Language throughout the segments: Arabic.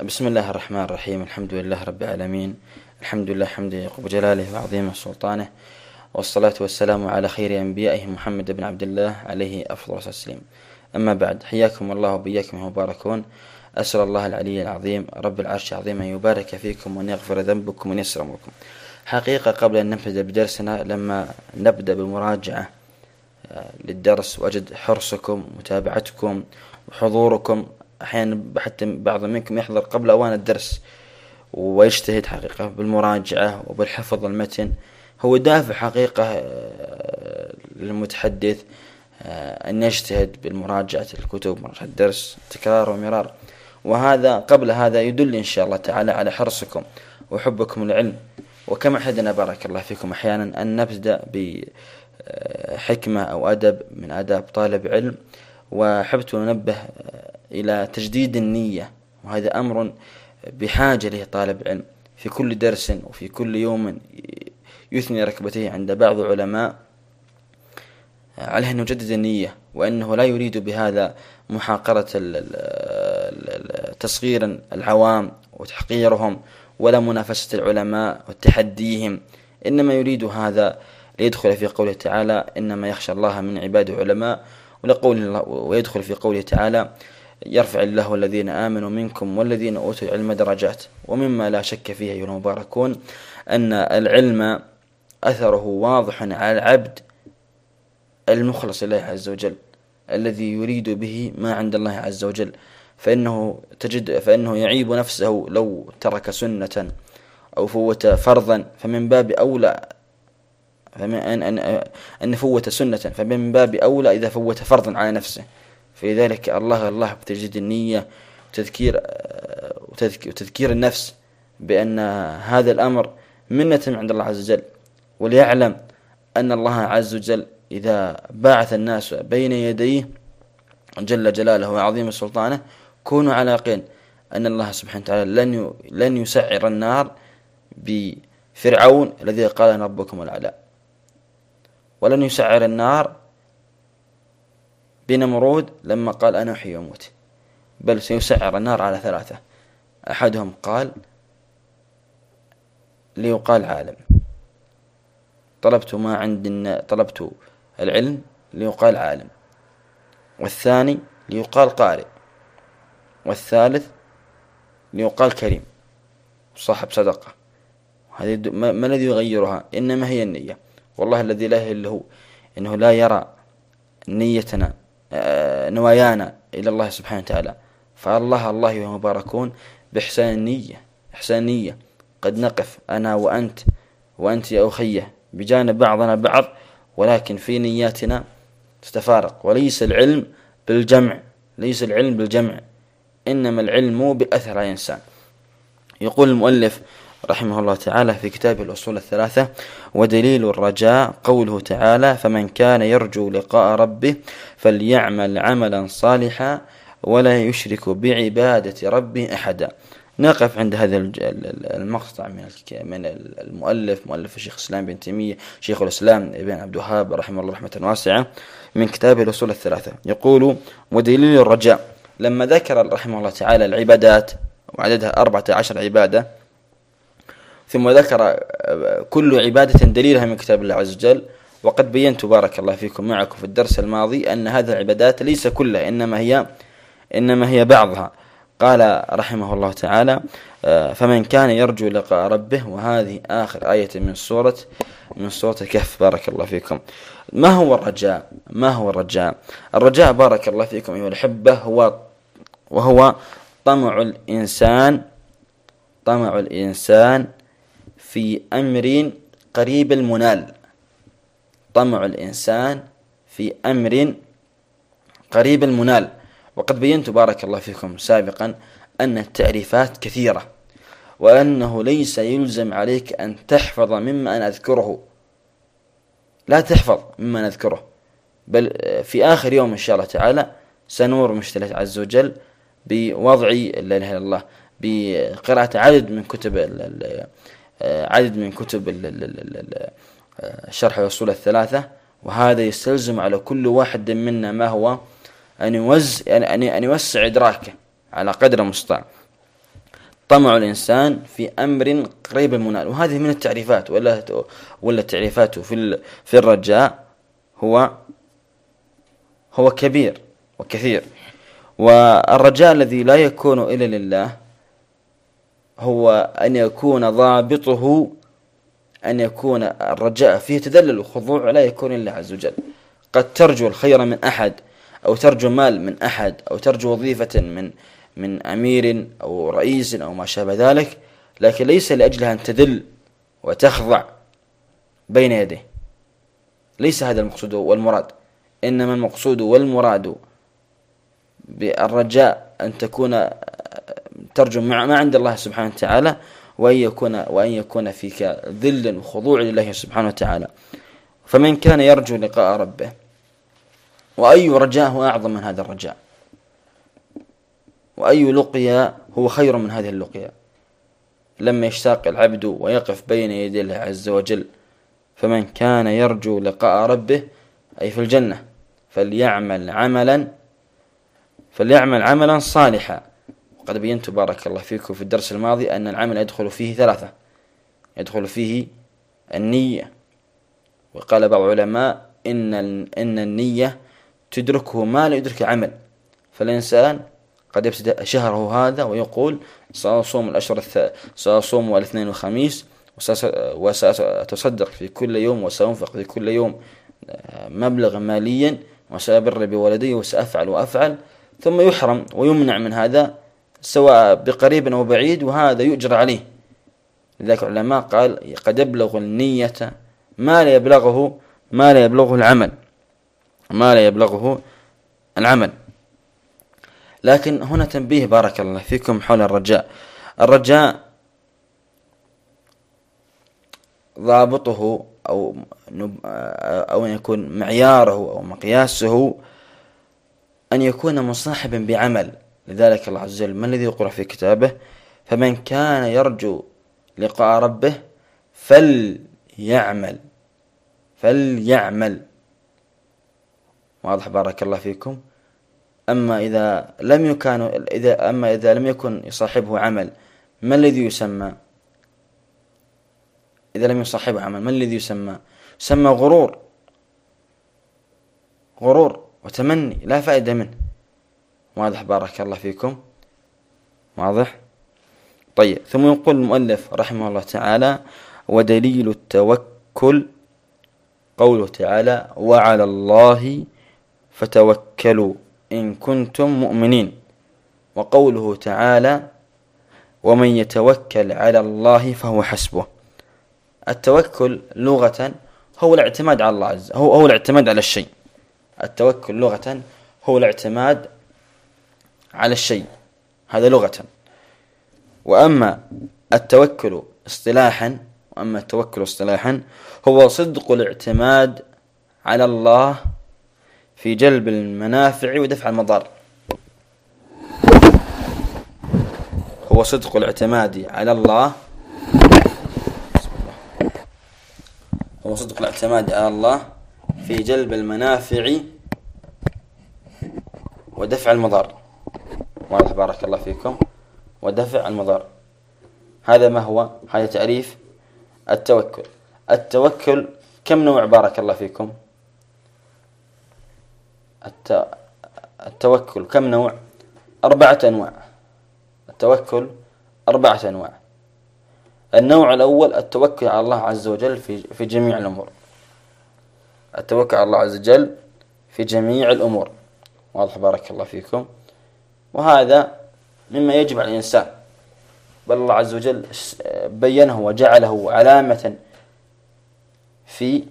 بسم الله الرحمن الرحيم. الحمد لله رب العالمين. الحمد لله حمد يقب جلاله وعظيم سلطانه. والصلاة والسلام على خير أنبيائه محمد بن عبد الله عليه أفضل التسليم. أما بعد حياكم الله وبياكم مباركون. أسأل الله العلي العظيم رب العرش العظيم أن يبارك فيكم وأن يغفر ذنبكم وأن يسر أمركم حقيقة قبل أن نبدأ بدرسنا لما نبدأ بالمراجعة آه، للدرس وأجد حرصكم متابعتكم وحضوركم أحيانا حتى بعض منكم يحضر قبل أوان الدرس ويجتهد حقيقة بالمراجعة وبالحفظ المتن. هو دافع حقيقة آه، للمتحدث آه، أن يجتهد بالمراجعة الكتب مراجعة الدرس تكرار ومرار. وهذا قبل هذا يدل إن شاء الله تعالى على حرصكم وحبكم للعلم. وكما حدنا بارك الله فيكم أحيانا أن نبدأ بحكمة أو أدب من آداب طالب علم. وحبت أنبه إلى تجديد النية. وهذا أمر بحاجة له طالب علم في كل درس وفي كل يوم يثني ركبتيه عند بعض العلماء عليه أن يجدد النية وأنه لا يريد بهذا محاقرة تصغير العوام وتحقيرهم ولا منافسة العلماء وتحديهم. إنما يريد هذا ليدخل في قوله تعالى إنما يخشى الله من عباده علماء. ولقول الله ويدخل في قوله تعالى يرفع الله الذين آمنوا منكم والذين أوتوا العلم درجات. ومما لا شك فيه أيها المباركون أن العلم أثره واضح على العبد المخلص لله عز وجل الذي يريد به ما عند الله عز وجل. فإنه تجد فإنه يعيب نفسه لو ترك سنة أو فوت فرضا. فمن باب أولى فمن أن أن أن فوت سنة. فمن باب أولى إذا فوت فرضا على نفسه. في ذلك الله الله بتجديد النية وتذكير وتذكير النفس بأن هذا الأمر منة من عند الله عز وجل وليعلم أن الله عز وجل إذا بعث الناس بين يديه جل جلاله وعظيم سلطانه كونوا على يقين أن الله سبحانه وتعالى لن لن يسعر النار بفرعون الذي قال ربكم الأعلى. ولن يسعر النار بنمرود لما قال أنا أحيي وأموت. بل سيسعر النار على ثلاثة. أحدهم قال ليقال عالم. طلبت ما عند طلبت العلم ليقال عالم. والثاني ليقال قارئ. والثالث ليقال كريم. صاحب صدقة. هذه ما الذي يغيرها؟ إنما هي النية. والله الذي لا إله إلا هو إنه لا يرى نيتنا. نوايانا إلى الله سبحانه وتعالى. فالله الله مباركون بإحسان النية إحسان قد نقف أنا وأنت وأنت يا أخية بجانب بعضنا بعض ولكن في نياتنا تتفارق. وليس العلم بالجمع ليس العلم بالجمع إنما العلم على الإنسان. يقول المؤلف رحمه الله تعالى في كتابه الأصول الثلاثة ودليل الرجاء قوله تعالى فمن كان يرجو لقاء ربه فليعمل عملا صالحا ولا يشرك بعبادة ربه أحدا. نقف عند هذا المقطع من من المؤلف مؤلف الشيخ الإسلام بن تيمية شيخ الإسلام ابن عبد الوهاب رحمه الله رحمة واسعة من كتابه الأصول الثلاثة. يقول ودليل الرجاء لما ذكر رحمه الله تعالى العبادات وعددها أربعة عشر عبادة ثم ذكر كل عبادة دليلها من كتاب الله عز وجل. وقد بينت بارك الله فيكم معكم في الدرس الماضي أن هذه العبادات ليس كلها إنما هي إنما هي بعضها. قال رحمه الله تعالى فمن كان يرجو لقاء ربه وهذه آخر آية من سورة من سورة الكهف. بارك الله فيكم. ما هو الرجاء؟ ما هو الرجاء؟ الرجاء بارك الله فيكم أيها الأحبة هو وهو طمع الإنسان طمع الإنسان في أمر قريب المنال. طمع الإنسان في أمر قريب المنال. وقد بينت بارك الله فيكم سابقا أن التعريفات كثيرة وأنه ليس يلزم عليك أن تحفظ مما أنا أذكره. لا تحفظ مما نذكره بل في آخر يوم إن شاء الله تعالى سنور مشتلة عز وجل بوضع لا إله إلا الله بقراءة عدد من كتب عدد من كتب شرح الأصول الثلاثة وهذا يستلزم على كل واحد منا ما هو أن يوز أن أن يوسع إدراكه على قدر المستطاع. طمع الإنسان في أمر قريب المنال. وهذه من التعريفات ولا ولا التعريفات في في الرجاء هو هو كبير وكثير. والرجاء الذي لا يكون إلا لله هو أن يكون ضابطه أن يكون الرجاء فيه تذلل وخضوع لا يكون إلا عز وجل. قد ترجو الخير من أحد أو ترجو مال من أحد أو ترجو وظيفة من من أمير أو رئيس أو ما شابه ذلك. لكن ليس لأجلها أن تذل وتخضع بين يديه. ليس هذا المقصود والمراد. إنما المقصود والمراد بالرجاء أن تكون ترجو ما عند الله سبحانه وتعالى وأن يكون وأن يكون فيك ذل وخضوع لله سبحانه وتعالى. فمن كان يرجو لقاء ربه وأي رجاء هو أعظم من هذا الرجاء. وأي لقيا هو خير من هذه اللقيا لما يشتاق العبد ويقف بين يدي الله عز وجل فمن كان يرجو لقاء ربه أي في الجنة فليعمل عملا فليعمل عملا صالحا. وقد بينت بارك الله فيكم في الدرس الماضي أن العمل يدخل فيه ثلاثة. يدخل فيه النية. وقال بعض العلماء إن إن النية تدركه ما لا يدرك عمل. فالإنسان قد يبتدأ شهره هذا ويقول سأصوم الأشهر سأصوم الاثنين والخميس وسأتصدق في كل يوم وسأنفق في كل يوم آه، مبلغا ماليا وسأبر بولدي وسأفعل وأفعل ثم يحرم ويمنع من هذا سواء بقريب أو بعيد وهذا يؤجر عليه. لذلك العلماء قال قد يبلغ النية ما لا يبلغه ما لا يبلغه العمل. ما لا يبلغه العمل. لكن هنا تنبيه بارك الله فيكم حول الرجاء. الرجاء ضابطه أو أو أن يكون معياره أو مقياسه أن يكون مصاحبا بعمل. لذلك الله عز وجل ما الذي يقول في كتابه؟ فمن كان يرجو لقاء ربه فليعمل فليعمل. واضح بارك الله فيكم. أما إذا لم يكن إذا أما إذا لم يكن يصاحبه عمل ما الذي يسمى؟ إذا لم يصاحبه عمل ما الذي يسمى؟ يسمى غرور. غرور وتمني لا فائدة منه. واضح بارك الله فيكم. واضح؟ طيب ثم يقول المؤلف رحمه الله تعالى ودليل التوكل قوله تعالى وعلى الله فتوكلوا إن كنتم مؤمنين وقوله تعالى ومن يتوكل على الله فهو حسبه التوكل لغة هو الاعتماد على الله عز هو هو الاعتماد على الشيء. التوكل لغة هو الاعتماد على الشيء. هذا لغة. وأما التوكل اصطلاحا وأما التوكل اصطلاحا هو صدق الاعتماد على الله في جلب المنافع ودفع المضار. هو صدق الاعتماد على الله. هو صدق الاعتماد على الله في جلب المنافع ودفع المضار. واضح بارك الله فيكم ودفع المضار. هذا ما هو؟ هذا تعريف التوكل. التوكل كم نوع؟ بارك الله فيكم. التوكل كم نوع؟ أربعة أنواع. التوكل أربعة أنواع. النوع الأول التوكل على الله عز وجل في في جميع الأمور. التوكل على الله عز وجل في جميع الأمور. واضح بارك الله فيكم. وهذا مما يجب على الإنسان. بل الله عز وجل بينه وجعله علامة في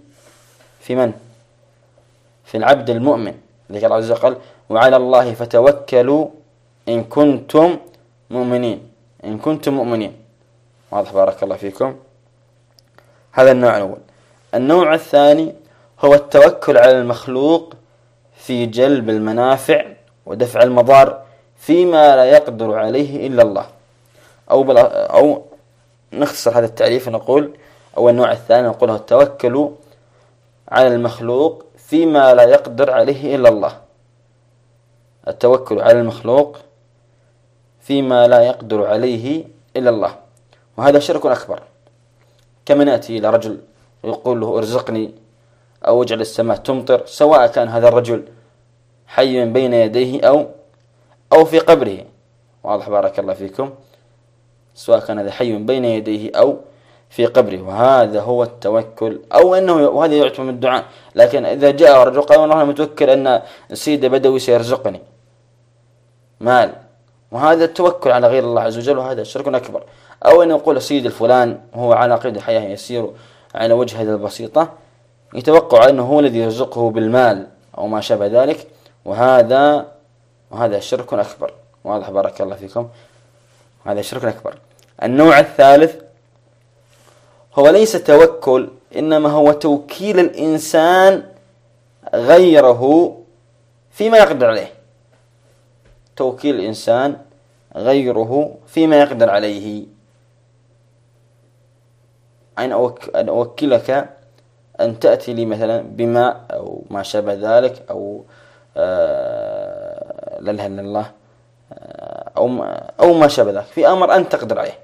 في من؟ في العبد المؤمن. لذلك الله عز وجل قال وعلى الله فتوكلوا إن كنتم مؤمنين. إن كنتم مؤمنين. واضح بارك الله فيكم. هذا النوع الأول. النوع الثاني هو التوكل على المخلوق في جلب المنافع ودفع المضار. فيما لا يقدر عليه إلا الله. أو أو نختصر هذا التعريف ونقول أو النوع الثاني نقول التوكل على المخلوق فيما لا يقدر عليه إلا الله. التوكل على المخلوق فيما لا يقدر عليه إلا الله. وهذا شرك أكبر. كما نأتي إلى رجل يقول له ارزقني أو اجعل السماء تمطر سواء كان هذا الرجل حي بين يديه أو أو في قبره. واضح بارك الله فيكم. سواء كان هذا حي بين يديه أو في قبره. وهذا هو التوكل. أو أنه وهذا يعتبر من الدعاء. لكن إذا جاء رجل قال أنا متوكل أن سيد بدوي سيرزقني. مال. وهذا التوكل على غير الله عز وجل وهذا شرك أكبر. أو أن يقول سيد الفلان وهو على قيد الحياة يسير على وجه هذه البسيطة يتوقع أنه هو الذي يرزقه بالمال أو ما شابه ذلك. وهذا وهذا شرك أكبر. واضح بارك الله فيكم. هذا شرك أكبر. النوع الثالث هو ليس توكل إنما هو توكيل الإنسان غيره فيما يقدر عليه. توكيل الإنسان غيره فيما يقدر عليه. أن أوكلك أن تأتي لي مثلا بماء أو ما شابه ذلك أو آه لا إله إلا الله أو ما أو ما شابه ذلك. في أمر أنت تقدر عليه.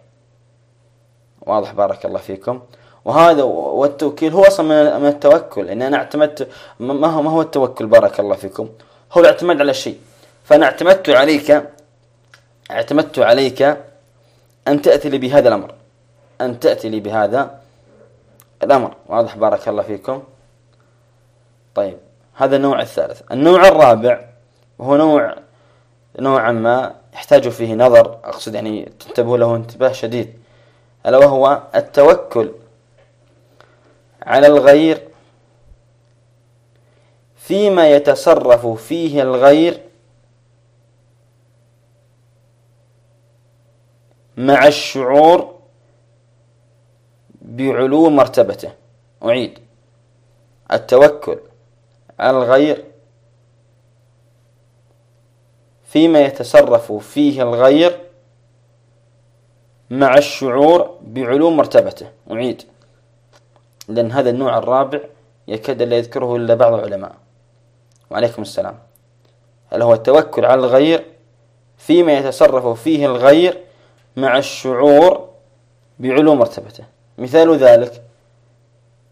واضح بارك الله فيكم. وهذا والتوكيل هو أصلا من التوكل. إن أنا اعتمدت ما هو ما هو التوكل؟ بارك الله فيكم. هو الاعتماد على الشيء. فأنا اعتمدت عليك اعتمدت عليك أن تأتي لي بهذا الأمر. أن تأتي لي بهذا الأمر. واضح بارك الله فيكم. طيب هذا النوع الثالث. النوع الرابع وهو نوع نوعا ما يحتاج فيه نظر أقصد يعني تنتبهوا له انتباه شديد. ألا وهو التوكل على الغير فيما يتصرف فيه الغير مع الشعور بعلو مرتبته. أعيد. التوكل على الغير فيما يتصرف فيه الغير مع الشعور بعلو مرتبته. أعيد. لأن هذا النوع الرابع يكاد لا يذكره إلا بعض العلماء. وعليكم السلام. هل هو التوكل على الغير فيما يتصرف فيه الغير مع الشعور بعلو مرتبته؟ مثال ذلك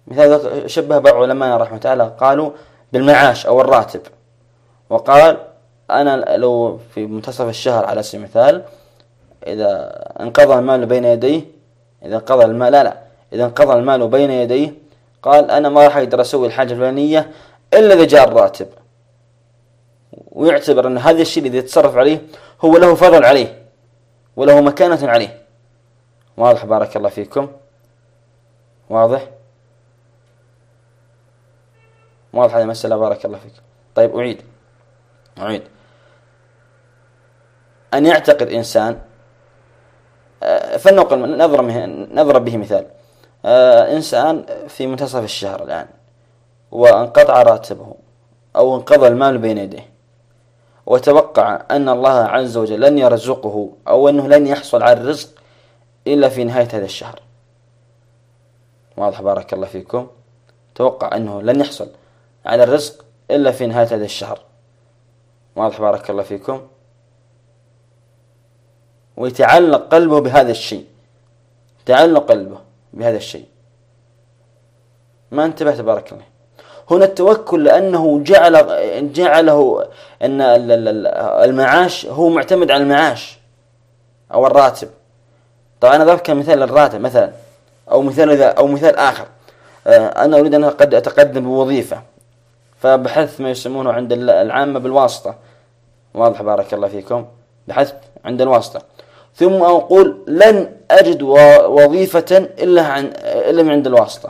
مثال شبه بعض علماء رحمه الله قالوا بالمعاش أو الراتب. وقال أنا لو في منتصف الشهر على سبيل المثال إذا انقضى المال بين يديه إذا انقضى المال لا لا إذا انقضى المال بين يديه قال أنا ما راح أقدر أسوي الحاجة الفلانية إلا إذا جاء الراتب. ويعتبر أن هذا الشيء الذي يتصرف عليه هو له فضل عليه وله مكانة عليه. واضح بارك الله فيكم؟ واضح؟ واضح هذه المسألة بارك الله فيكم طيب أعيد. أعيد. أن يعتقد إنسان آه، فلنقل نضرب به مثال. آه، إنسان في منتصف الشهر الآن وانقطع راتبه أو انقضى المال بين يديه وتوقع أن الله عز وجل لن يرزقه أو أنه لن يحصل على الرزق إلا في نهاية هذا الشهر. واضح بارك الله فيكم. توقع أنه لن يحصل على الرزق إلا في نهاية هذا الشهر. واضح بارك الله فيكم. ويتعلق قلبه بهذا الشيء. تعلق قلبه بهذا الشيء. ما انتبه تبارك الله هنا التوكل لأنه جعل جعله أن المعاش هو معتمد على المعاش أو الراتب. طبعا أنا ضربت كمثال الراتب مثلا أو مثال أو مثال آخر. آه، أنا أريد أن أتقدم بوظيفة. فبحثت ما يسمونه عند العامة بالواسطة. واضح؟ بارك الله فيكم. بحثت عند الواسطة. ثم أقول لن أجد وظيفة إلا عن إلا من عند الواسطة.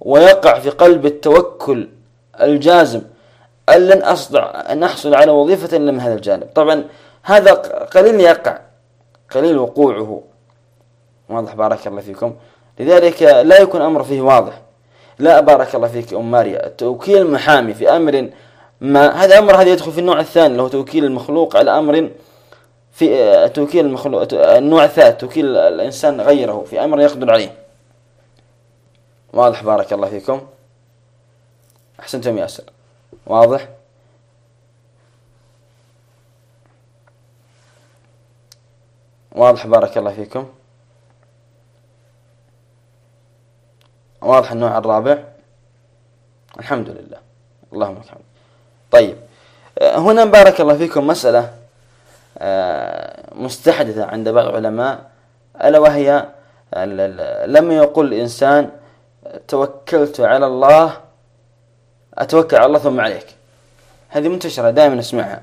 ويقع في قلب التوكل الجازم أن لن أصدع أن أحصل على وظيفة إلا من هذا الجانب. طبعا هذا قليل يقع. قليل وقوعه. واضح بارك الله فيكم. لذلك لا يكون أمر فيه واضح. لا بارك الله فيك أم ماريا. توكيل المحامي في أمر ما هذا أمر هذا يدخل في النوع الثاني اللي هو توكيل المخلوق على أمر في توكيل المخلوق النوع الثالث توكيل الإنسان غيره في أمر يقدر عليه. واضح بارك الله فيكم. أحسنتم ياسر واضح؟ واضح بارك الله فيكم. واضح النوع الرابع. الحمد لله. اللهم الحمد طيب هنا بارك الله فيكم مسألة آه، مستحدثة عند بعض العلماء ألا وهي لما يقول الإنسان توكلت على الله أتوكل على الله ثم عليك. هذه منتشرة دائما نسمعها.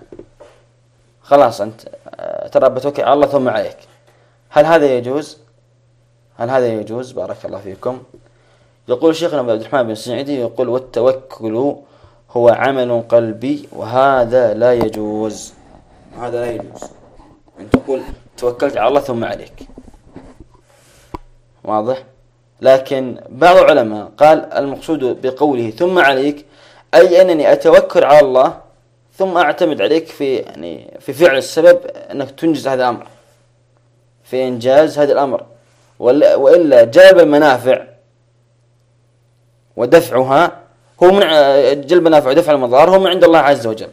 خلاص أنت آه، ترى بتوكل على الله ثم عليك. هل هذا يجوز؟ هل هذا يجوز؟ بارك الله فيكم. يقول شيخنا عبد الرحمن بن سعيدي يقول والتوكل هو عمل قلبي وهذا لا يجوز. هذا لا يجوز. أن تقول توكلت على الله ثم عليك. واضح؟ لكن بعض العلماء قال المقصود بقوله ثم عليك أي أنني أتوكل على الله ثم أعتمد عليك في يعني في فعل السبب أنك تنجز هذا الأمر. في إنجاز هذا الأمر. وإلا جلب المنافع ودفعها هو من جلب المنافع ودفع المضار هو من عند الله عز وجل.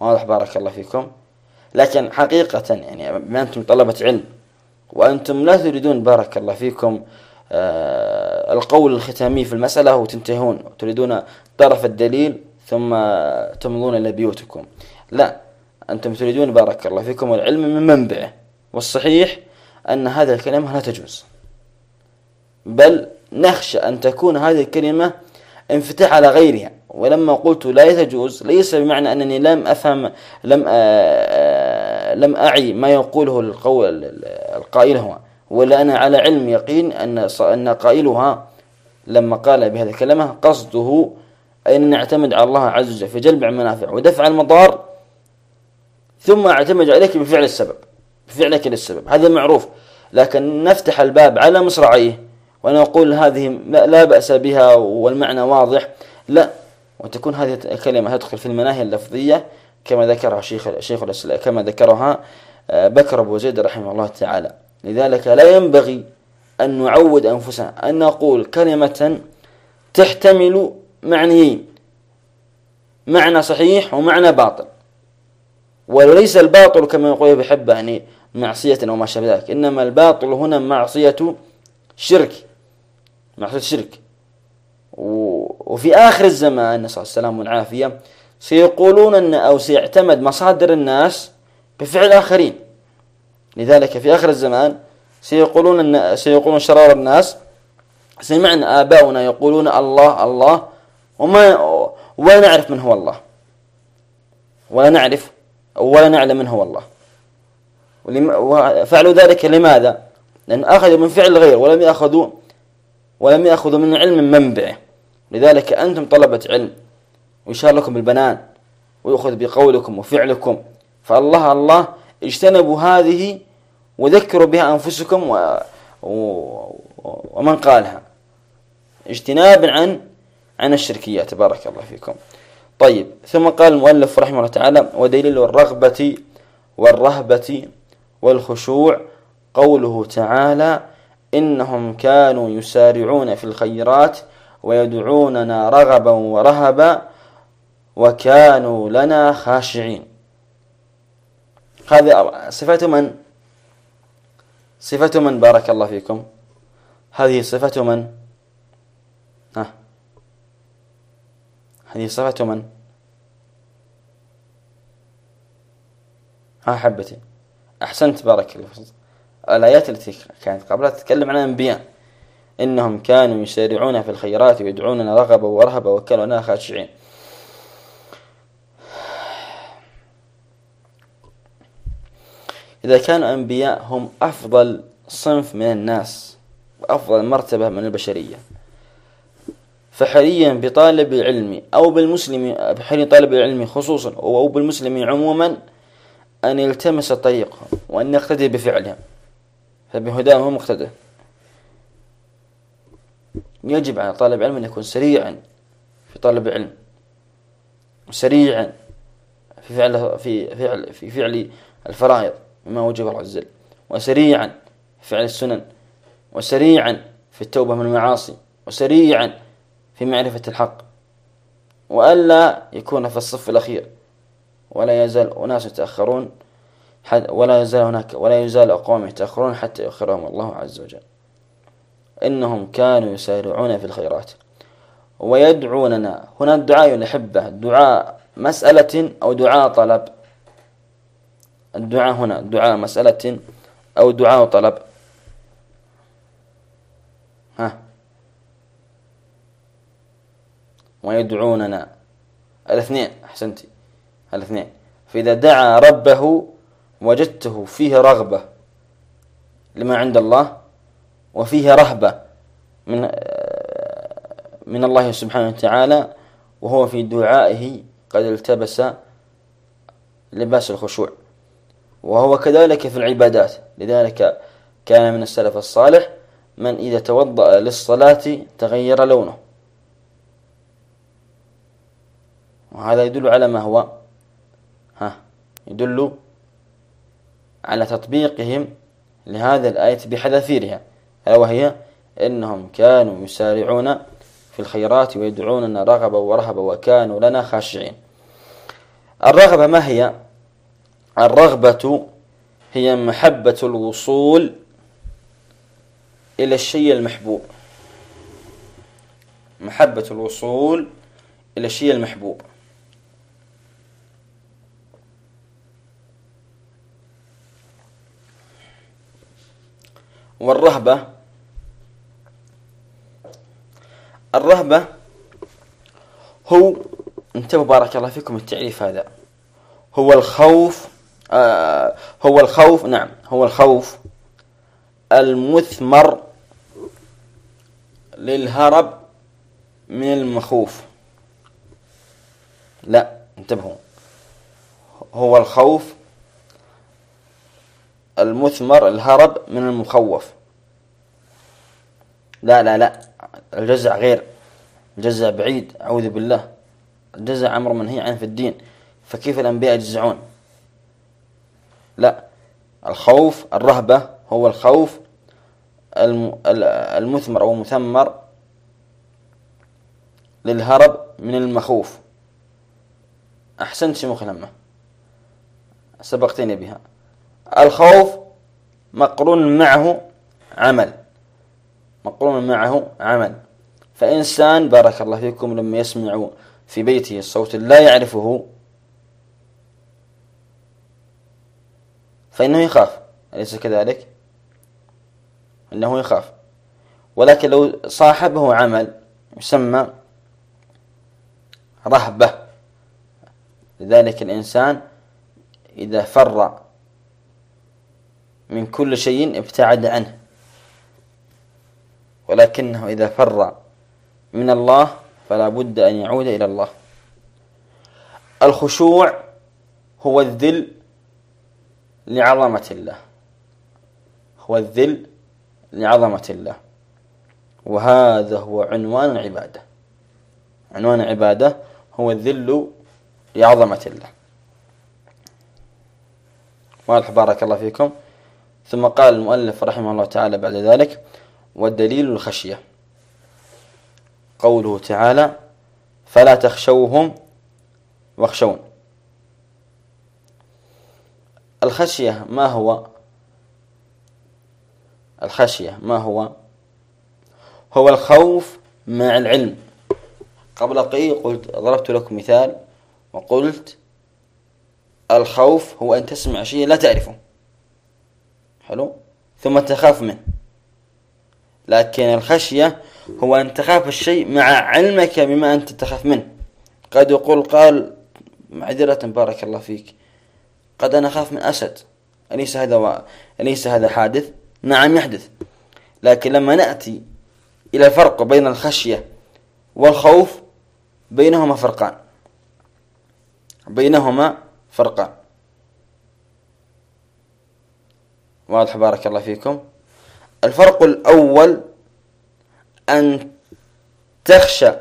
واضح؟ بارك الله فيكم. لكن حقيقة يعني بما أنتم طلبة علم وأنتم لا تريدون بارك الله فيكم آه القول الختامي في المسألة وتنتهون تريدون طرف الدليل ثم تمضون إلى بيوتكم. لا أنتم تريدون بارك الله فيكم العلم من منبعه والصحيح أن هذه الكلمة لا تجوز. بل نخشى أن تكون هذه الكلمة انفتاح على غيرها. ولما قلت لا تجوز ليس بمعنى أنني لم أفهم لم لم أعي ما يقوله القول القائل هو ولا أنا على علم يقين أن أن قائلها لما قال بهذه الكلمة قصده أن نعتمد على الله عز وجل في جلب المنافع ودفع المضار ثم أعتمد عليك بفعل السبب بفعلك للسبب هذا معروف. لكن نفتح الباب على مصراعيه ونقول هذه لا بأس بها والمعنى واضح. لا وتكون هذه الكلمة تدخل في المناهي اللفظية كما ذكرها شيخ شيخ الإسلام كما ذكرها آه، بكر أبو زيد رحمه الله تعالى. لذلك لا ينبغي أن نعود أنفسنا أن نقول كلمة تحتمل معنيين معنى صحيح ومعنى باطل. وليس الباطل كما يقول بحب يعني معصية أو ما شابه ذلك إنما الباطل هنا معصية شرك معصية شرك. وفي آخر الزمان نسأل السلام والعافية سيقولون أن أو سيعتمد مصادر الناس بفعل آخرين. لذلك في آخر الزمان سيقولون أن سيقولون شرار الناس سمعنا آباؤنا يقولون الله الله وما ولا نعرف من هو الله. ولا نعرف ولا نعلم من هو الله. وفعلوا ذلك لماذا؟ لأن أخذوا من فعل الغير ولم يأخذوا ولم يأخذوا من علم منبعه. لذلك أنتم طلبة علم ويشار لكم البنان ويأخذ بقولكم وفعلكم. فالله الله اجتنبوا هذه وذكروا بها أنفسكم و... و... ومن قالها. اجتنابا عن عن الشركيات تبارك الله فيكم. طيب ثم قال المؤلف رحمه الله تعالى ودليل الرغبة والرهبة والخشوع قوله تعالى إنهم كانوا يسارعون في الخيرات ويدعوننا رغبا ورهبا وكانوا لنا خاشعين. هذه صفة من؟ صفة من بارك الله فيكم. هذه صفة من؟ ها. هذه صفة من؟ ها حبتي. أحسنت بارك الله فيك. الآيات التي كانت قبلها تتكلم عن الأنبياء. إنهم كانوا يسارعون في الخيرات ويدعوننا رغبا ورهبا وكانوا خاشعين. إذا كانوا أنبياء هم أفضل صنف من الناس وأفضل مرتبة من البشرية. فحريا بطالب العلم أو بالمسلم بحري طالب العلم خصوصا أو بالمسلم عموما أن يلتمس طريقهم وأن يقتدي بفعلهم. فبهداهم مقتدى. يجب على طالب العلم أن يكون سريعا في طلب العلم سريعا في فعل في فعل في فعل الفرائض مما وجب الله عز وجل. وسريعا في فعل السنن. وسريعا في التوبة من المعاصي. وسريعا في معرفة الحق. وألا يكون في الصف الأخير. ولا يزال أناس يتأخرون ولا يزال هناك ولا يزال أقوام يتأخرون حتى يؤخرهم الله عز وجل. إنهم كانوا يسارعون في الخيرات. ويدعوننا. هنا الدعاء الأحبة دعاء مسألة أو دعاء طلب. الدعاء هنا. دعاء مسألة أو دعاء طلب. ها. ويدعوننا. الاثنين. أحسنتي. الاثنين. فإذا دعا ربه وجدته فيه رغبة لما عند الله وفيه رهبة من من الله سبحانه وتعالى وهو في دعائه قد التبس لباس الخشوع. وهو كذلك في العبادات. لذلك كان من السلف الصالح من إذا توضأ للصلاة تغير لونه. وهذا يدل على ما هو. ها يدل على تطبيقهم لهذه الآية بحذافيرها ألا وهي إنهم كانوا يسارعون في الخيرات ويدعوننا رغبا ورهبا وكانوا لنا خاشعين. الرغبة ما هي؟ الرغبة هي محبة الوصول إلى الشيء المحبوب. محبة الوصول إلى الشيء المحبوب. والرهبة. الرهبة هو انتبهوا بارك الله فيكم التعريف هذا. هو الخوف آه هو الخوف نعم هو الخوف المثمر للهرب من المخوف. لا انتبهوا. هو الخوف المثمر الهرب من المخوف. لا لا لا الجزع غير. الجزع بعيد أعوذ بالله. الجزع أمر منهي عنه في الدين فكيف الأنبياء يجزعون؟ لا الخوف الرهبة هو الخوف المثمر أو المثمر للهرب من المخوف. أحسنت شيخ سبقتني بها. الخوف مقرون معه عمل. مقرون معه عمل. فإنسان بارك الله فيكم لما يسمع في بيته الصوت لا يعرفه فإنه يخاف. أليس كذلك؟ إنه يخاف. ولكن لو صاحبه عمل يسمى رهبة. لذلك الإنسان إذا فر من كل شيء ابتعد عنه. ولكنه إذا فر من الله فلا بد أن يعود إلى الله. الخشوع هو الذل لعظمة الله. هو الذل لعظمة الله. وهذا هو عنوان العبادة. عنوان العبادة هو الذل لعظمة الله. واضح بارك الله فيكم. ثم قال المؤلف رحمه الله تعالى بعد ذلك والدليل الخشية. قوله تعالى فلا تخشوهم واخشون. الخشية ما هو؟ الخشية ما هو؟ هو الخوف مع العلم. قبل قليل قلت ضربت لكم مثال وقلت الخوف هو أن تسمع شيء لا تعرفه. حلو؟ ثم تخاف منه. لكن الخشية هو أن تخاف الشيء مع علمك بما أنت تخاف منه. قد يقول قال معذرة بارك الله فيك قد أنا أخاف من أسد. أليس هذا و... أليس هذا حادث؟ نعم يحدث. لكن لما نأتي إلى الفرق بين الخشية والخوف بينهما فرقان. بينهما فرقان. واضح بارك الله فيكم. الفرق الأول أن تخشى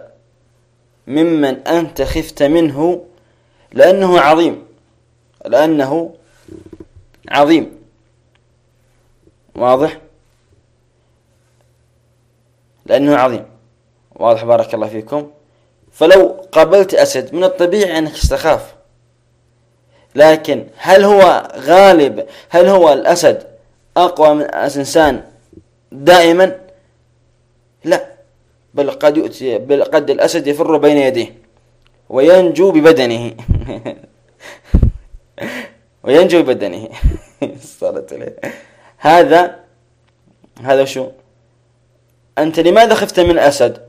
ممن أنت خفت منه لأنه عظيم لأنه عظيم. واضح؟ لأنه عظيم. واضح بارك الله فيكم. فلو قابلت أسد من الطبيعي أنك تستخاف. لكن هل هو غالب؟ هل هو الأسد أقوى من الإنسان دائما؟ لا بل قد يؤتي بل قد الأسد يفر بين يديه وينجو ببدنه. وينجو ببدنه. صارت هذا هذا شو؟ أنت لماذا خفت من أسد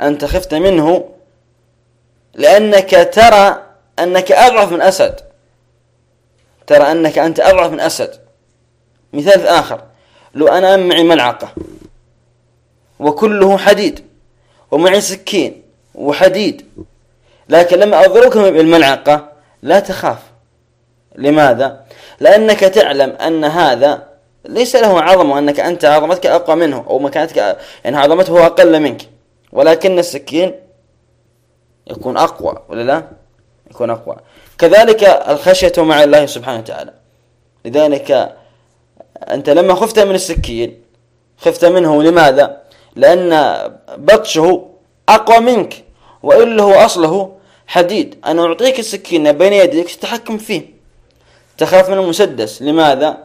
أنت خفت منه لأنك ترى أنك أضعف من أسد. ترى أنك أنت أضعف من أسد. مثال آخر. لو أنا معي ملعقة وكله حديد ومعي سكين وحديد لكن لما أضربك بالملعقة لا تخاف. لماذا؟ لأنك تعلم أن هذا ليس له عظمة وأنك أنت عظمتك أقوى منه أو مكانتك يعني عظمته أقل منك. ولكن السكين يكون أقوى ولا لا؟ يكون أقوى. كذلك الخشية مع الله سبحانه وتعالى. لذلك أنت لما خفت من السكين خفت منه لماذا؟ لأن بطشه أقوى منك وإلا هو أصله حديد أنا أعطيك السكينة بين يديك تتحكم فيه تخاف من المسدس لماذا؟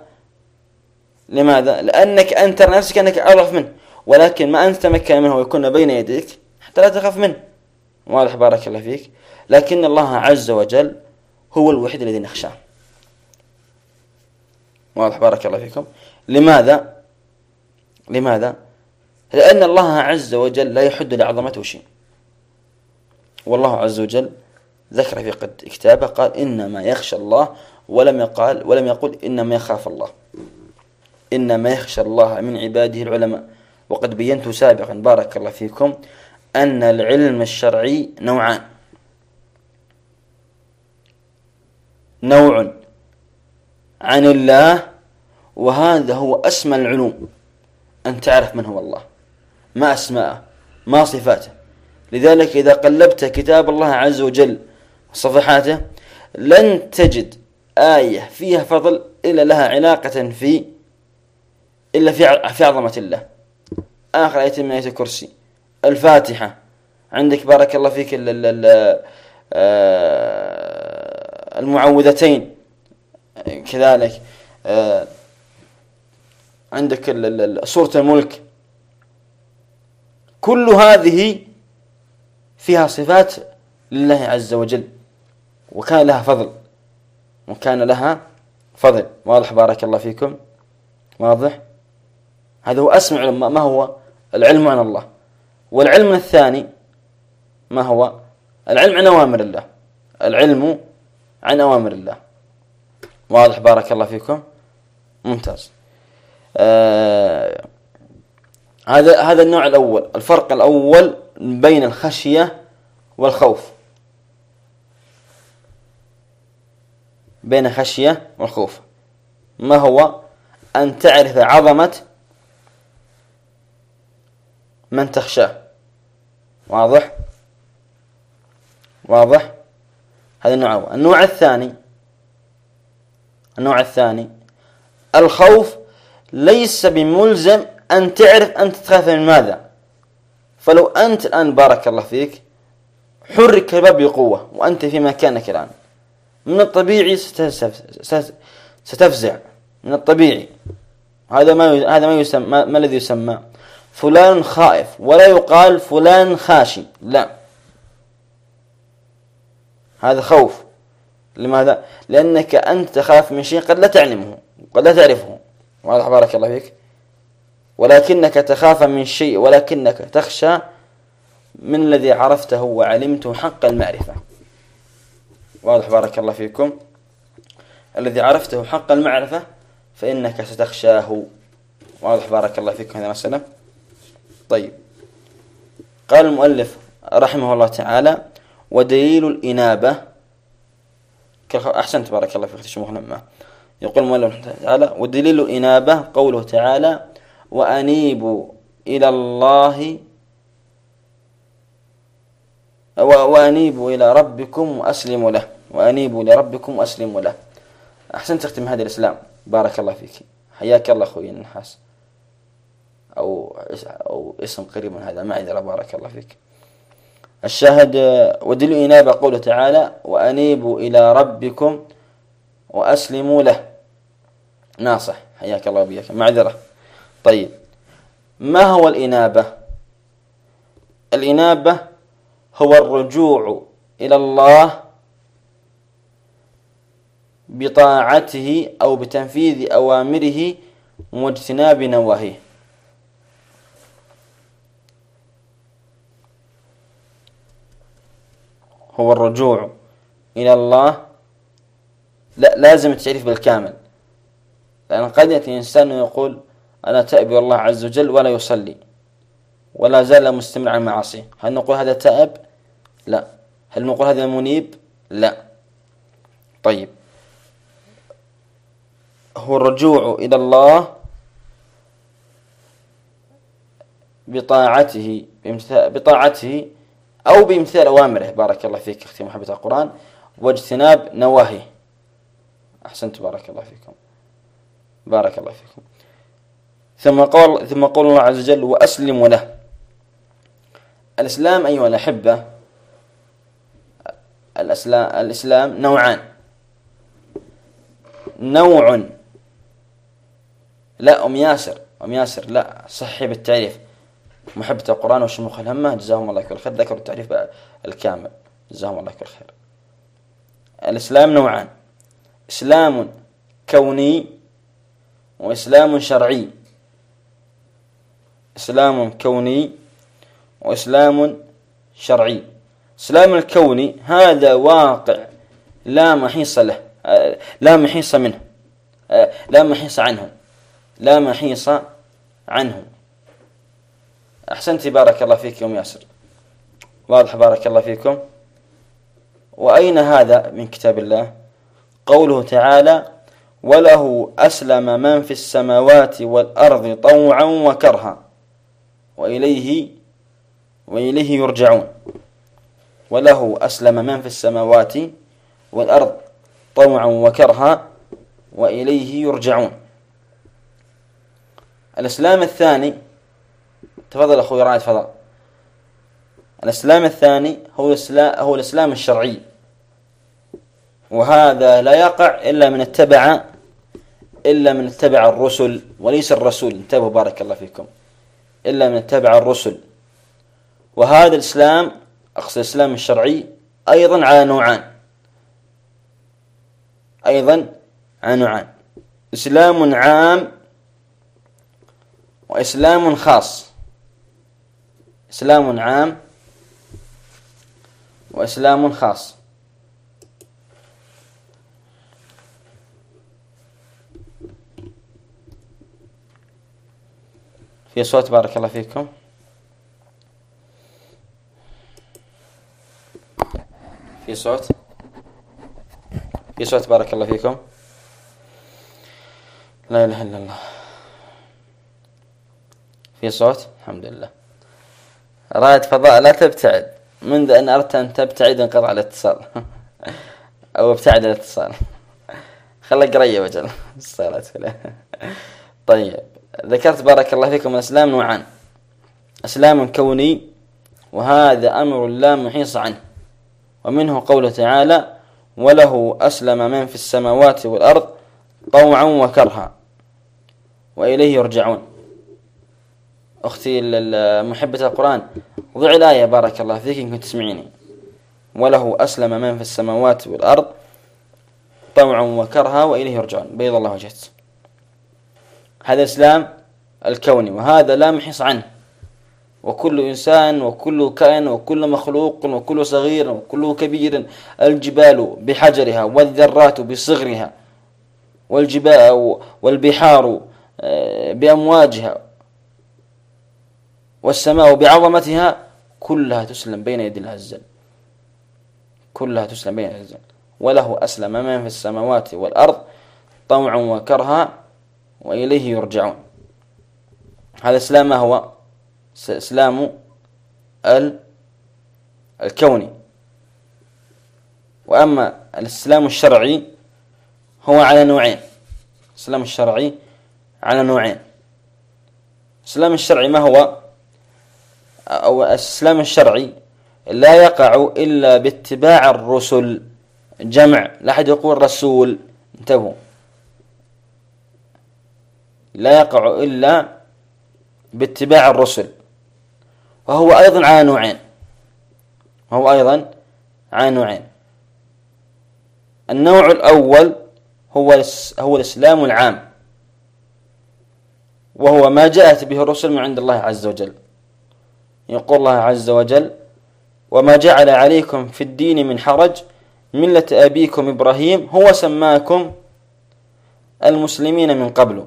لماذا؟ لأنك أنت ترى نفسك أنك أضعف منه ولكن ما أنت تمكن منه ويكون بين يديك حتى لا تخاف منه واضح بارك الله فيك لكن الله عز وجل هو الوحيد الذي نخشاه واضح بارك الله فيكم. لماذا؟ لماذا؟ لأن الله عز وجل لا يحد لعظمته شيء. والله عز وجل ذكر في قد كتابه قال إنما يخشى الله ولم يقال ولم يقل إنما يخاف الله. إنما يخشى الله من عباده العلماء. وقد بينت سابقا بارك الله فيكم أن العلم الشرعي نوعان. نوع عن الله وهذا هو أسمى العلوم. أن تعرف من هو الله. ما أسماءه ما صفاته. لذلك إذا قلبت كتاب الله عز وجل وصفحاته لن تجد آية فيها فضل إلا لها علاقة في إلا في في عظمة الله. آخر آية من آية الكرسي. الفاتحة. عندك بارك الله فيك آه، المعوذتين. كذلك آه، عندك سورة الملك. كل هذه فيها صفات لله عز وجل وكان لها فضل وكان لها فضل. واضح بارك الله فيكم. واضح. هذا هو أسمع ما هو العلم عن الله. والعلم الثاني ما هو؟ العلم عن أوامر الله. العلم عن أوامر الله. واضح بارك الله فيكم. ممتاز. آه هذا هذا النوع الأول. الفرق الأول بين الخشية والخوف. بين الخشية والخوف. ما هو؟ أن تعرف عظمة من تخشاه. واضح؟ واضح؟ هذا النوع الأول. النوع الثاني النوع الثاني. الخوف ليس بملزم أن تعرف أنت تخاف من ماذا. فلو أنت الآن بارك الله فيك حرك الباب بقوة وأنت في مكانك الآن. من الطبيعي ستفزع. من الطبيعي. هذا ما هذا ما يسمى ما, ما الذي يسمى فلان خائف ولا يقال فلان خاشي لا. هذا خوف. لماذا؟ لأنك أنت تخاف من شيء قد لا تعلمه قد لا تعرفه. واضح بارك الله فيك. ولكنك تخاف من شيء ولكنك تخشى من الذي عرفته وعلمته حق المعرفة. واضح بارك الله فيكم. الذي عرفته حق المعرفة فإنك ستخشاه. واضح بارك الله فيكم. هذا مسألة طيب. قال المؤلف رحمه الله تعالى ودليل الإنابة أحسنت بارك الله فيك شيخ مهمة يقول المؤلف تعالى ودليل الإنابة قوله تعالى وأنيبوا إلى الله وأنيبوا إلى ربكم وأسلموا له. وأنيبوا لربكم وأسلموا له. أحسنت تختم هذا الإسلام. بارك الله فيك. حياك الله أخوي النحاس. أو أو اسم قريب من هذا معذرة بارك الله فيك. الشاهد ودل إنابة قوله تعالى وأنيبوا إلى ربكم وأسلموا له. ناصح. حياك الله وبياك. معذرة. طيب. ما هو الإنابة؟ الإنابة هو الرجوع إلى الله بطاعته أو بتنفيذ أوامره واجتناب نواهيه. هو الرجوع إلى الله لا لازم التعريف بالكامل. لأن قد يأتي إنسان يقول أنا تائب الله عز وجل ولا يصلي ولا زال مستمر على المعاصي. هل نقول هذا تائب؟ لا. هل نقول هذا منيب؟ لا. طيب. هو الرجوع إلى الله بطاعته بطاعته أو بامتثال أوامره. بارك الله فيك أختي محبة القرآن. واجتناب نواهيه أحسنت. بارك الله فيكم. بارك الله فيكم. ثم قال ثم قول الله عز وجل وأسلم له الإسلام أيها الأحبة الإسلام, الإسلام نوعان. نوع. لا أم ياسر. أم ياسر لا صحي بالتعريف. محبة القرآن والشموخ الهمة. جزاهم الله كل خير ذكروا التعريف الكامل. جزاهم الله كل خير الإسلام نوعان. إسلام كوني وإسلام شرعي. إسلام كوني وإسلام شرعي. إسلام الكوني هذا واقع لا محيص له. لا محيص منه. لا محيص عنه. لا محيص عنه. أحسنت بارك الله فيك يوم ياسر واضح بارك الله فيكم. وأين هذا من كتاب الله؟ قوله تعالى وله أسلم من في السماوات والأرض طوعا وكرها وإليه وإليه يرجعون. وله أسلم من في السماوات والأرض طوعا وكرها وإليه يرجعون. الإسلام الثاني تفضل أخوي رائد تفضل. الإسلام الثاني هو الإسلام, هو الإسلام الشرعي. وهذا لا يقع إلا من اتبع إلا من اتبع الرسل وليس الرسول. انتبهوا بارك الله فيكم. إلا من اتبع الرسل. وهذا الإسلام أقصد الإسلام الشرعي أيضا على نوعان أيضا على نوعان إسلام عام وإسلام خاص. إسلام عام وإسلام خاص. في صوت بارك الله فيكم. في صوت. في صوت بارك الله فيكم. لا إله إلا الله. في صوت؟ الحمد لله. رائد فضاء لا تبتعد. منذ أن أردت أن تبتعد انقطع الاتصال. أو ابتعد الاتصال. خلك قريب وجل. الصلاة طيب. ذكرت بارك الله فيكم الإسلام نوعان. إسلام كوني وهذا أمر لا محيص عنه. ومنه قوله تعالى وله أسلم من في السماوات والأرض طوعا وكرها. وإليه يرجعون. أختي محبة القرآن ضع الآية بارك الله فيك إن كنت تسمعيني. وله أسلم من في السماوات والأرض طوعا وكرها وإليه يرجعون. بيض الله وجهك. هذا الإسلام الكوني وهذا لا محيص عنه. وكل إنسان وكل كائن وكل مخلوق وكل صغير وكل كبير الجبال بحجرها والذرات بصغرها والجبال والبحار آه، بأمواجها والسماء بعظمتها كلها تسلم بين يدي وجل. كلها تسلم بين يدي وجل. وله أسلم من في السماوات والأرض طوعا وكرها وإليه يرجعون. هذا الإسلام ما هو؟ إسلام الكوني. وأما الإسلام الشرعي هو على نوعين. الإسلام الشرعي على نوعين. الإسلام الشرعي ما هو؟ أو الإسلام الشرعي لا يقع إلا باتباع الرسل. جمع لا أحد يقول رسول انتبهوا. لا يقع إلا باتباع الرسل. وهو أيضا على نوعين. وهو أيضا على نوعين. النوع الأول هو هو الإسلام العام. وهو ما جاءت به الرسل من عند الله عز وجل. يقول الله عز وجل وما جعل عليكم في الدين من حرج ملة أبيكم إبراهيم هو سماكم المسلمين من قبل.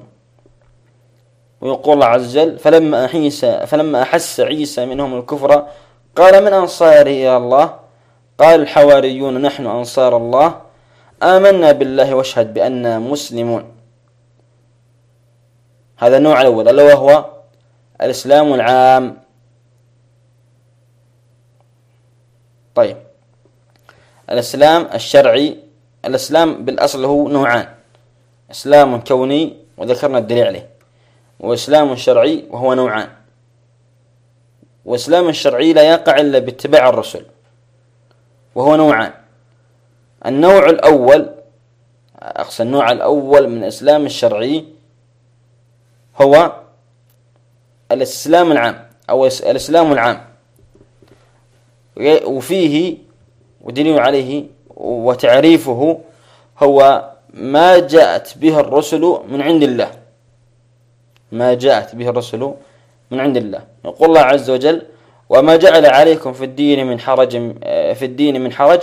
ويقول الله عز وجل فلما فلما أحس عيسى منهم الكفر قال من أنصاري إلى الله؟ قال الحواريون نحن أنصار الله. آمنا بالله واشهد بأننا مسلمون. هذا النوع الأول ألا وهو الإسلام العام. طيب. الإسلام الشرعي الإسلام بالأصل هو نوعان. إسلام كوني وذكرنا الدليل عليه. وإسلام شرعي وهو نوعان. وإسلام الشرعي لا يقع إلا باتباع الرسل. وهو نوعان. النوع الأول أقصى النوع الأول من الإسلام الشرعي هو الإسلام العام أو الإسلام العام. وفيه ودليل عليه وتعريفه هو ما جاءت به الرسل من عند الله. ما جاءت به الرسل من عند الله. يقول الله عز وجل وما جعل عليكم في الدين من حرج في الدين من حرج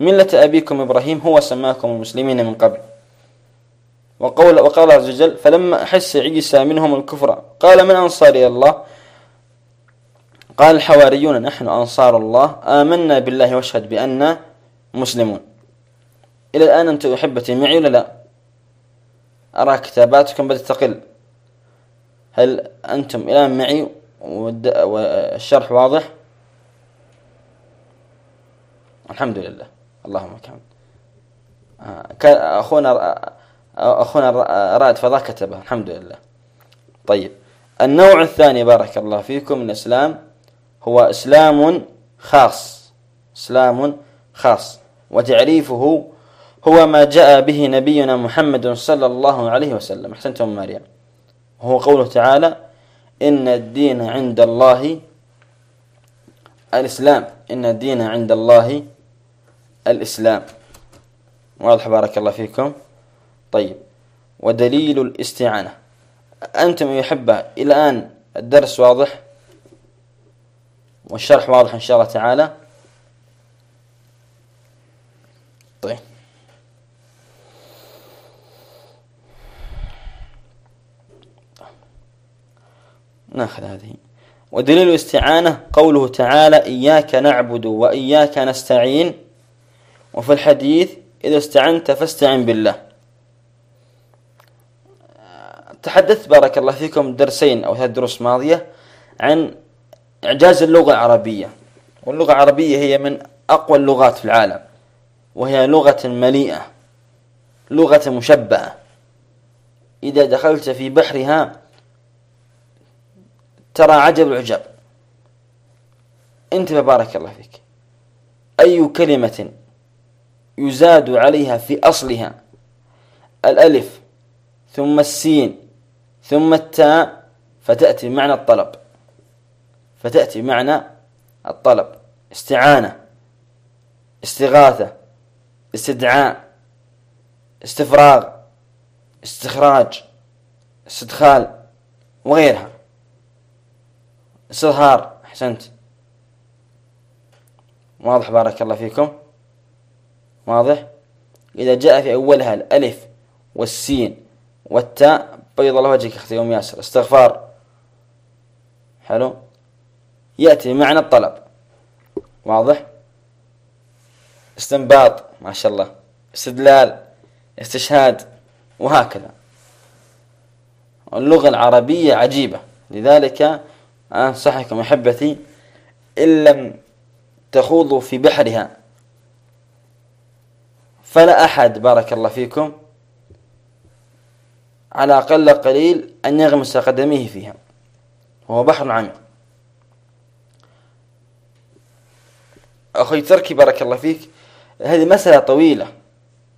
ملة أبيكم إبراهيم هو سماكم المسلمين من قبل. وقول وقال عز وجل فلما أحس عيسى منهم الكفر قال من أنصار إلى الله؟ قال الحواريون نحن أنصار الله آمنا بالله واشهد بأننا مسلمون. إلى الآن أنتم أحبتي معي ولا لا؟ أرى كتاباتكم بدأت تقل هل أنتم الآن معي والشرح واضح؟ الحمد لله. اللهم كمل أخونا أخونا رائد فضاء كتبه. الحمد لله. طيب. النوع الثاني بارك الله فيكم من الإسلام. هو إسلام خاص. إسلام خاص. وتعريفه هو ما جاء به نبينا محمد صلى الله عليه وسلم. أحسنتم مريم. وهو قوله تعالى إن الدين عند الله الإسلام. إن الدين عند الله الإسلام. واضح بارك الله فيكم. طيب. ودليل الاستعانة. أنتم يا أحبة إلى الآن الدرس واضح؟ والشرح واضح إن شاء الله تعالى. طيب. ناخذ هذه. ودليل الاستعانة قوله تعالى إياك نعبد وإياك نستعين وفي الحديث إذا استعنت فاستعن بالله تحدثت بارك الله فيكم درسين أو ثلاث دروس ماضية عن إعجاز اللغة العربية. واللغة العربية هي من أقوى اللغات في العالم وهي لغة مليئة لغة مشبعة إذا دخلت في بحرها ترى عجب العجب. انتبه بارك الله فيك. أي كلمة يزاد عليها في أصلها الألف ثم السين ثم التاء فتأتي بمعنى الطلب. فتأتي بمعنى الطلب. استعانة استغاثة استدعاء استفراغ استخراج استدخال وغيرها. استظهار أحسنت. واضح بارك الله فيكم. واضح. إذا جاء في أولها الألف والسين والتاء بيض الله وجهك أختي يوم ياسر. استغفار. حلو. يأتي بمعنى الطلب. واضح؟ استنباط ما شاء الله. استدلال استشهاد وهكذا. اللغة العربية عجيبة. لذلك أنصحكم أحبتي إن لم تخوضوا في بحرها. فلا أحد بارك الله فيكم على أقل قليل أن يغمس قدميه فيها. هو بحر عميق أخي تركي بارك الله فيك. هذه مسألة طويلة.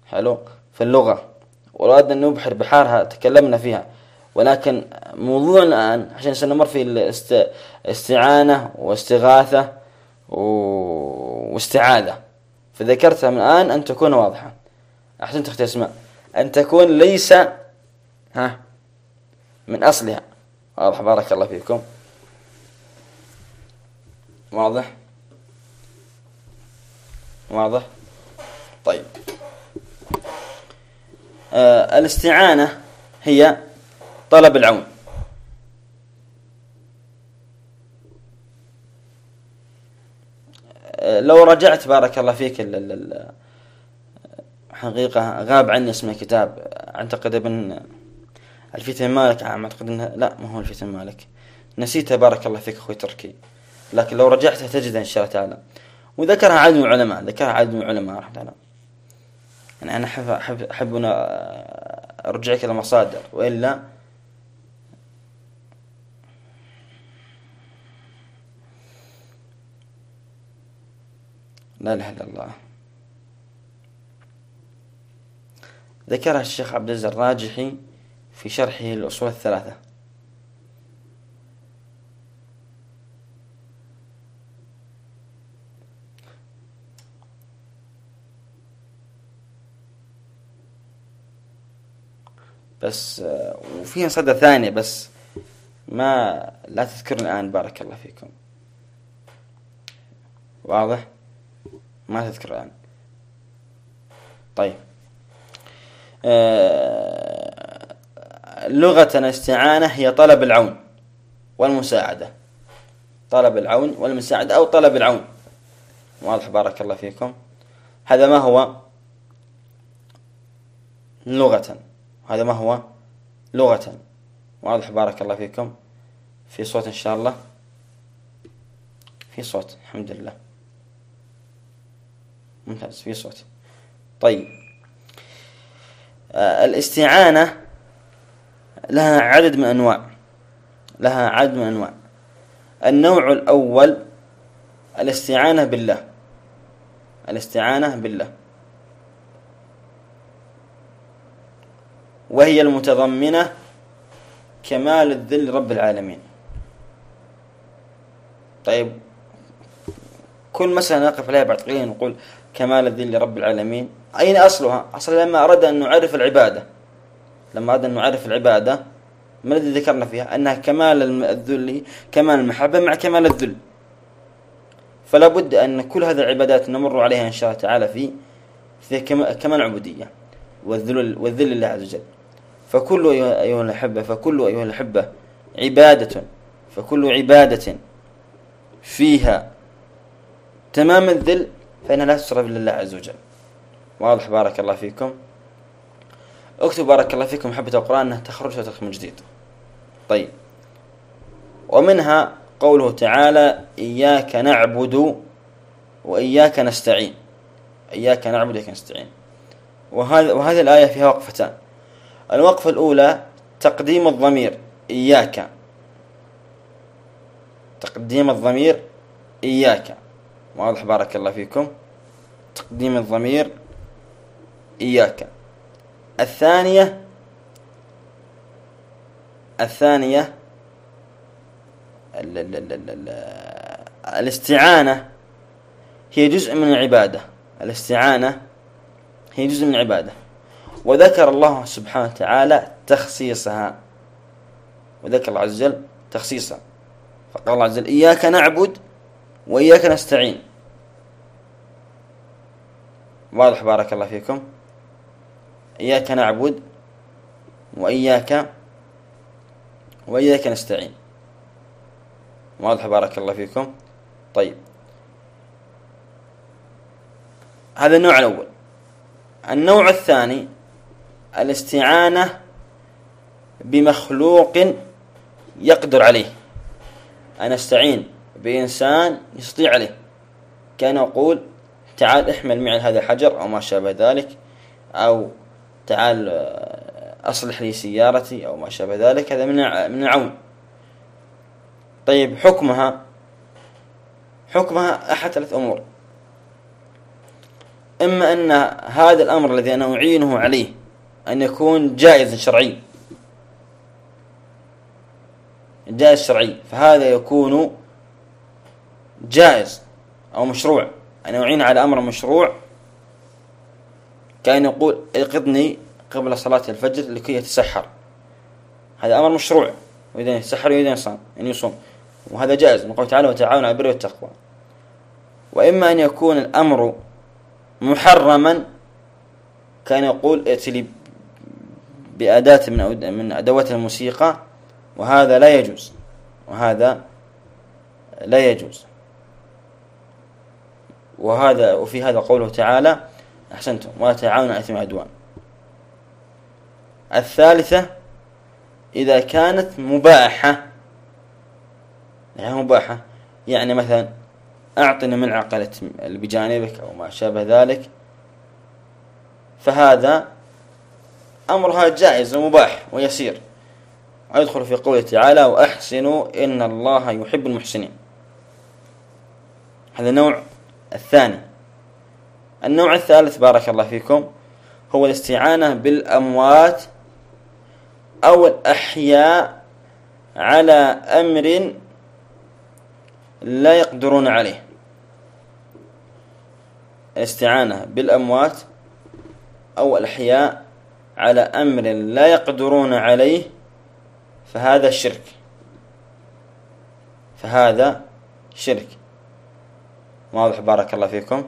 حلو؟ في اللغة. وأردنا أن نبحر بحارها تكلمنا فيها. ولكن موضوعنا الآن عشان سنمر في الاستعانة واستغاثة واستعاذة. فذكرتها من الآن أن تكون واضحة. أحسنت أختي أسماء. أن تكون ليس ها من أصلها. واضح بارك الله فيكم. واضح؟ واضح؟ طيب. آه الاستعانة هي طلب العون. آه لو رجعت بارك الله فيك حقيقة غاب عني اسم الكتاب. أعتقد ابن الفتن مالك أعتقد أنها لا ما هو الفتن مالك. نسيتها بارك الله فيك أخوي تركي. لكن لو رجعتها تجدها إن شاء الله تعالى. وذكرها عدد من العلماء ذكرها عدد من العلماء رحمة الله. يعني أنا أحب أن أرجعك إلى المصادر. وإلا لا إله إلا الله. ذكرها الشيخ عبد العزيز الراجحي في شرحه الأصول الثلاثة. بس وفيها مصادر ثانية بس ما لا تذكرني الآن بارك الله فيكم. واضح؟ ما تذكر الآن. طيب. آه، لغة الاستعانة هي طلب العون والمساعدة. طلب العون والمساعدة أو طلب العون. واضح؟ بارك الله فيكم. هذا ما هو؟ لغة. هذا ما هو لغة. واضح بارك الله فيكم. في صوت إن شاء الله. في صوت الحمد لله. ممتاز في صوت. طيب. آه، الاستعانة لها عدد من أنواع. لها عدد من أنواع. النوع الأول الاستعانة بالله. الاستعانة بالله. وهي المتضمنة كمال الذل رب العالمين. طيب كل مسألة نقف عليها بعد قليل نقول كمال الذل لرب العالمين. أين أصلها؟ أصلا لما أردنا أن نعرف العبادة لما أردنا أن نعرف العبادة ما الذي ذكرنا فيها؟ أنها كمال الذل كمال المحبة مع كمال الذل. فلا بد أن كل هذه العبادات نمر عليها إن شاء الله تعالى في في كمال العبودية والذل والذل لله عز وجل. فكل أيها الأحبة فكل أيها الأحبة عبادة فكل عبادة فيها تمام الذل فإنها لا تصرف لله عز وجل. واضح بارك الله فيكم. اكتب بارك الله فيكم حبة القرآن أنها تخرج وتخرج جديد. طيب. ومنها قوله تعالى إياك نعبد وإياك نستعين. إياك نعبد وإياك نستعين. وهذا وهذه الآية فيها وقفتان. الوقفة الأولى تقديم الضمير إياك. تقديم الضمير إياك. واضح بارك الله فيكم. تقديم الضمير إياك. الثانية الثانية ال ال ال ال ال الاستعانة هي جزء من العبادة. الاستعانة هي جزء من العبادة. وذكر الله سبحانه وتعالى تخصيصها. وذكر الله عز وجل تخصيصها. فقال الله عز وجل إياك نعبد وإياك نستعين. واضح بارك الله فيكم. إياك نعبد وإياك وإياك نستعين. واضح بارك الله فيكم. طيب. هذا النوع الأول. النوع الثاني الاستعانة بمخلوق يقدر عليه. أنا أستعين بإنسان يستطيع عليه. كان يقول تعال احمل معي هذا الحجر أو ما شابه ذلك أو تعال آه، أصلح لي سيارتي أو ما شابه ذلك هذا من من العون. طيب حكمها حكمها أحد ثلاث أمور. إما أن هذا الأمر الذي أنا أعينه عليه أن يكون جائزا شرعي جائز شرعي. فهذا يكون جائز أو مشروع. أنا أعين على أمر مشروع. كأن يقول ايقظني قبل صلاة الفجر لكي يتسحر. هذا أمر مشروع. وإذا يتسحر يريد أن يصوم وهذا جائز من قوله تعالى وتعاون على البر والتقوى. وإما أن يكون الأمر محرما كان يقول ائت لي بأداة من من أدوات الموسيقى وهذا لا يجوز. وهذا لا يجوز. وهذا وفي هذا قوله تعالى أحسنتم ولا تعاونوا على الإثم والعدوان الثالثة إذا كانت مباحة يعني مباحة يعني مثلا أعطني ملعقة اللي بجانبك أو ما شابه ذلك فهذا أمرها جائز ومباح ويسير. ويدخل في قوله تعالى وأحسنوا إن الله يحب المحسنين. هذا النوع الثاني. النوع الثالث بارك الله فيكم هو الاستعانة بالأموات أو الأحياء على أمر لا يقدرون عليه. الاستعانة بالأموات أو الأحياء على أمر لا يقدرون عليه فهذا شرك. فهذا شرك. واضح بارك الله فيكم.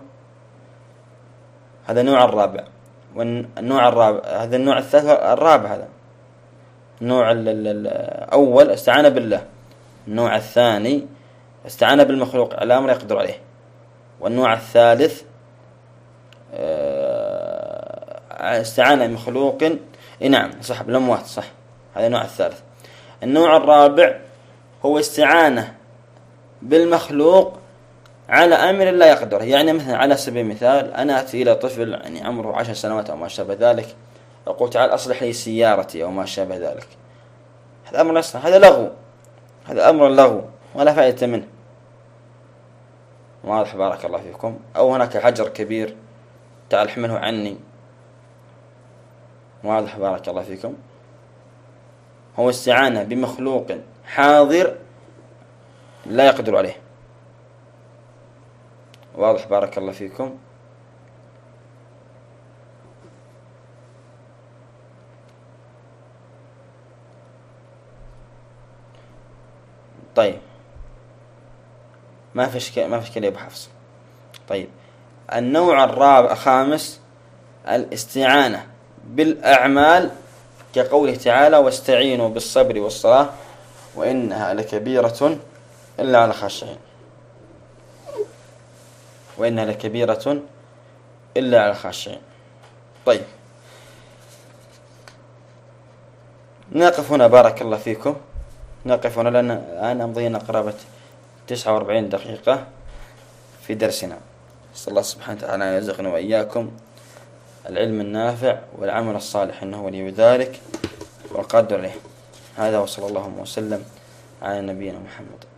هذا النوع الرابع. والنوع الرابع هذا النوع الثالث الرابع هذا. النوع الأول استعان بالله. النوع الثاني استعان بالمخلوق على أمر يقدر عليه. والنوع الثالث آه، استعان بمخلوق نعم صح بالأموات صح. هذا النوع الثالث. النوع الرابع هو استعانة بالمخلوق على أمر لا يقدر يعني مثلا على سبيل المثال أنا أتي إلى طفل يعني عمره عشر سنوات أو ما شابه ذلك أقول تعال أصلح لي سيارتي أو ما شابه ذلك. هذا أمر يصلح هذا لغو. هذا أمر لغو ولا فائدة منه. واضح بارك الله فيكم. أو هناك حجر كبير تعال احمله عني. واضح بارك الله فيكم. هو استعانة بمخلوق حاضر لا يقدر عليه. واضح بارك الله فيكم. طيب. ما في اشكال ما في اشكال يا ابو حفص طيب. النوع الرابع الخامس الاستعانة. بالأعمال كقوله تعالى واستعينوا بالصبر والصلاة وإنها لكبيرة إلا على خاشعين. وإنها لكبيرة إلا على الخاشعين طيب. نقف هنا بارك الله فيكم. نقف هنا لأن الآن أمضينا قرابة تسعة وأربعين دقيقة في درسنا. نسأل الله سبحانه وتعالى أن يرزقنا وإياكم العلم النافع والعمل الصالح إنه ولي ذلك عليه. هذا وصلى الله وسلم على نبينا محمد.